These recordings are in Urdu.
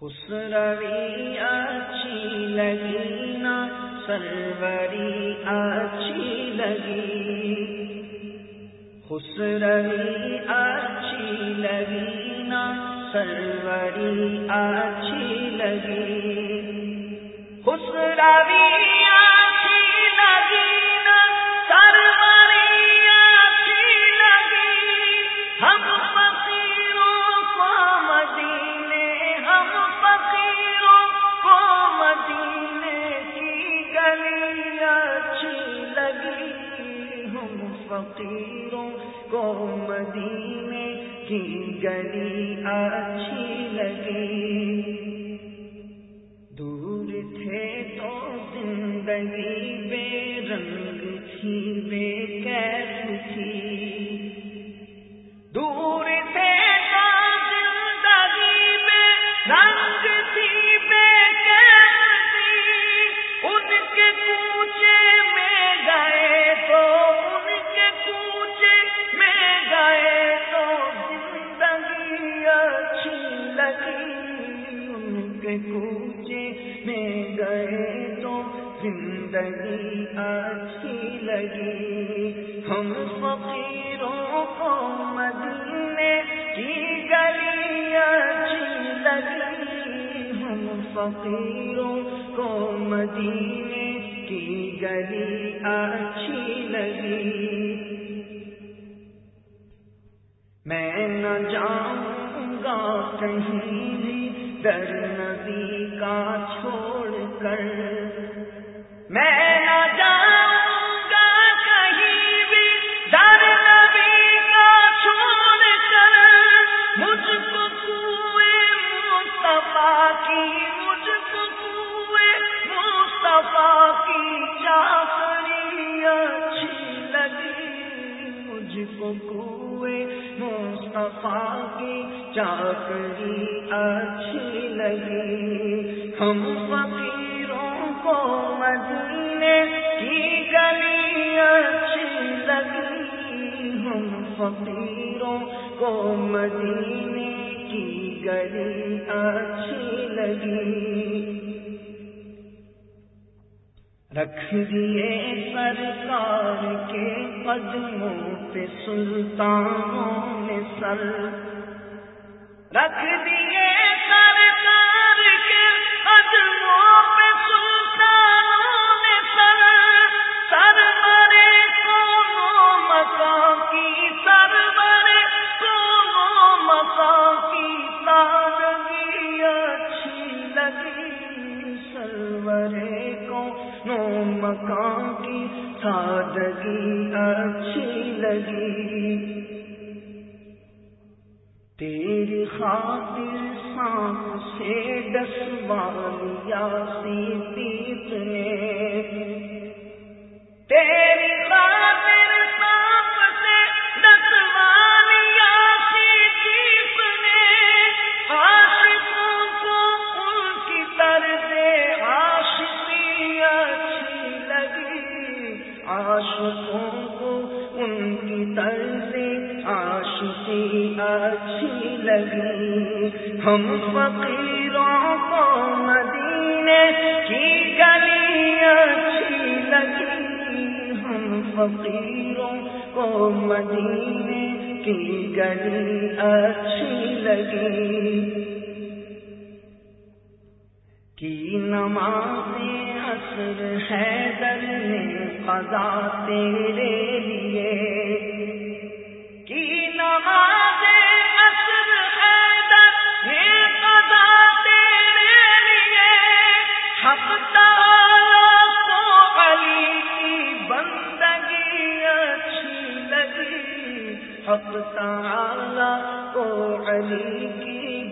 خسروی اچھی لگی نا سروری اچھی لگی۔ خسروی اچھی لگی نا سروری اچھی لگی۔ خسروی فقیروں کو مدینے کی گلی اچھی لگی۔ زندگی اچھی لگی ہم فقیروں کو مدینے کی گلی اچھی لگی۔ ہم فقیروں کو مدینے کی گلی اچھی لگی۔ میں نہ جاؤں گا کہیں بھی، در نبی کا چھوڑ کر۔ میں نہ جاؤں گا کہیں بھی، در نبی کا چھوڑ کر مجھ کو کوئے مصطفیٰ کی، مجھ کو کوئے مصطفیٰ کی چاکری اچھی لگی۔ مجھ کو کوئے مصطفیٰ کی چاکری اچھی لگی۔ ہم فقیروں کو مدینے کی گلی اچھی لگی ہم فقیروں کو مدینے کی گلی اچھی لگی رکھ دیے سرکار کے قدموں پہ سلطانوں نے سر۔ رکھ دیے مکان کی سادگی اچھی لگی۔ تیری خاطر سانپ سے دس بالیا سی اچھی لگی۔ ہم فقیروں کو مدینے کی گلی اچھی لگی۔ ہم فقیروں کو مدینے کی گلی اچھی لگی۔ کی نماز اثر ہے در میں قضا تیرے لیے۔ کی نماز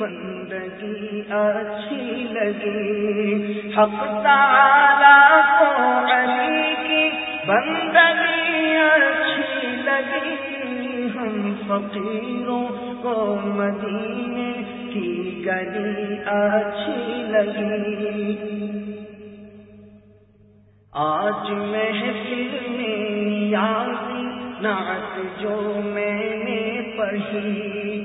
بندگی اچھی لگی۔ حق تعالی کو علی کی بندگی اچھی لگی۔ ہم فقیروں کو مدینے کی گلی اچھی لگی۔ آج محفل میں نیازی نعت جو میں نے پڑھی۔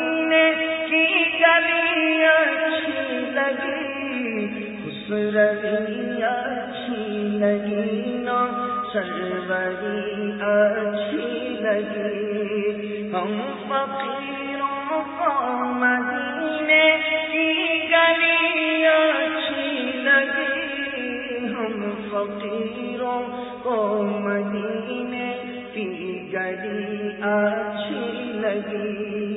سروری اچھی لگی نا سروری اچھی لگی ہم فقیروں کو مدینے کی گلی اچھی لگی ہم فقیروں کو مدینے کی گلی اچھی لگی۔